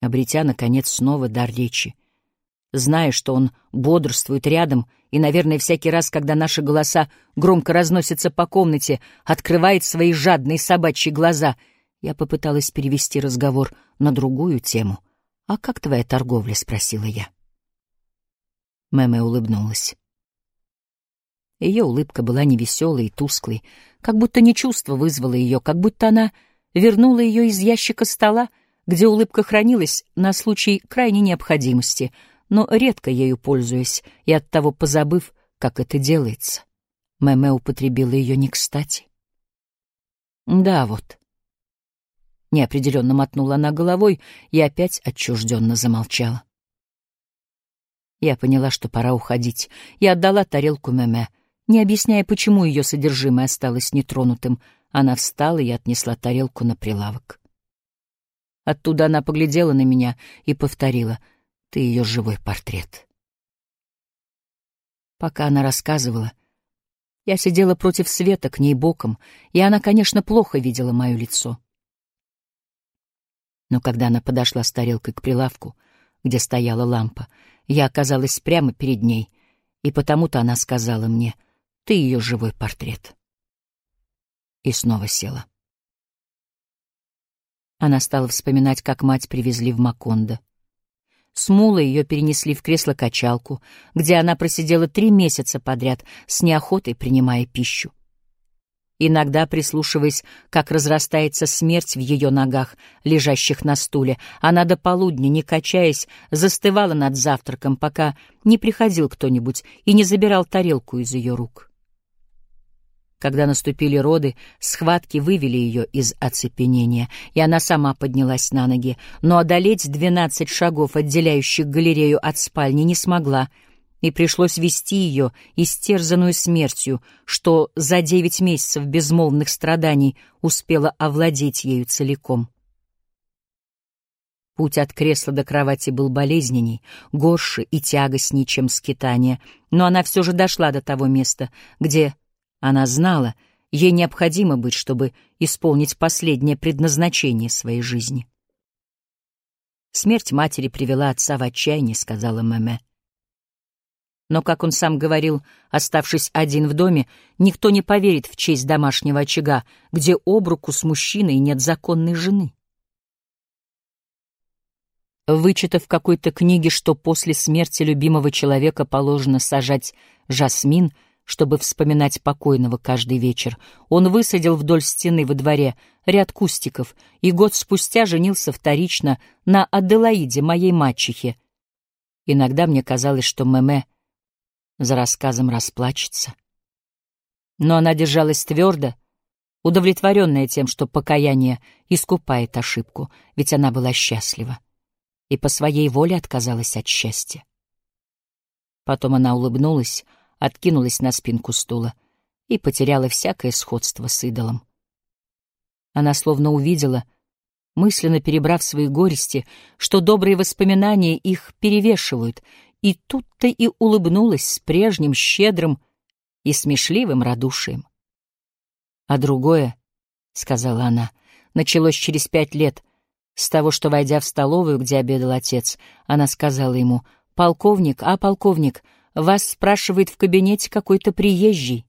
Обретя, наконец, снова дар речи, зная, что он бодрствует рядом и, наверное, всякий раз, когда наши голоса громко разносятся по комнате, открывает свои жадные собачьи глаза, я попыталась перевести разговор на другую тему. «А как твоя торговля?» — спросила я. Мэмэ улыбнулась. Ее улыбка была невеселой и тусклой, как будто не чувство вызвало ее, как будто она вернула ее из ящика стола, где улыбка хранилась на случай крайней необходимости, но редко ею пользуясь и оттого позабыв, как это делается. Мэмэ употребила ее не кстати. «Да, вот». Неопределенно мотнула она головой и опять отчужденно замолчала. Я поняла, что пора уходить, и отдала тарелку Мэмэ. Не объясняя, почему ее содержимое осталось нетронутым, она встала и отнесла тарелку на прилавок. Оттуда она поглядела на меня и повторила «Ты ее живой портрет». Пока она рассказывала, я сидела против света к ней боком, и она, конечно, плохо видела мое лицо. Но когда она подошла с тарелкой к прилавку, где стояла лампа, я оказалась прямо перед ней, и потому-то она сказала мне, «Ты ее живой портрет». И снова села. Она стала вспоминать, как мать привезли в Макондо. С Мулой ее перенесли в кресло-качалку, где она просидела три месяца подряд, с неохотой принимая пищу иногда прислушиваясь, как разрастается смерть в ее ногах, лежащих на стуле. Она до полудня, не качаясь, застывала над завтраком, пока не приходил кто-нибудь и не забирал тарелку из ее рук. Когда наступили роды, схватки вывели ее из оцепенения, и она сама поднялась на ноги, но одолеть двенадцать шагов, отделяющих галерею от спальни, не смогла — и пришлось вести ее, истерзанную смертью, что за девять месяцев безмолвных страданий успела овладеть ею целиком. Путь от кресла до кровати был болезненней, горше и тягостней, чем скитание, но она все же дошла до того места, где, она знала, ей необходимо быть, чтобы исполнить последнее предназначение своей жизни. «Смерть матери привела отца в отчаяние», — сказала Мэмэ. Но, как он сам говорил, оставшись один в доме, никто не поверит в честь домашнего очага, где об руку с мужчиной нет законной жены. Вычитав в какой-то книге, что после смерти любимого человека положено сажать жасмин, чтобы вспоминать покойного каждый вечер, он высадил вдоль стены во дворе ряд кустиков и год спустя женился вторично на Аделаиде, моей мачехе. Иногда мне казалось, что Мэмэ — за рассказом расплачется. Но она держалась твердо, удовлетворенная тем, что покаяние искупает ошибку, ведь она была счастлива и по своей воле отказалась от счастья. Потом она улыбнулась, откинулась на спинку стула и потеряла всякое сходство с идолом. Она словно увидела, мысленно перебрав свои горести, что добрые воспоминания их перевешивают, и тут-то и улыбнулась с прежним щедрым и смешливым радушием. А другое, — сказала она, — началось через пять лет с того, что, войдя в столовую, где обедал отец, она сказала ему, «Полковник, а, полковник, вас спрашивает в кабинете какой-то приезжий».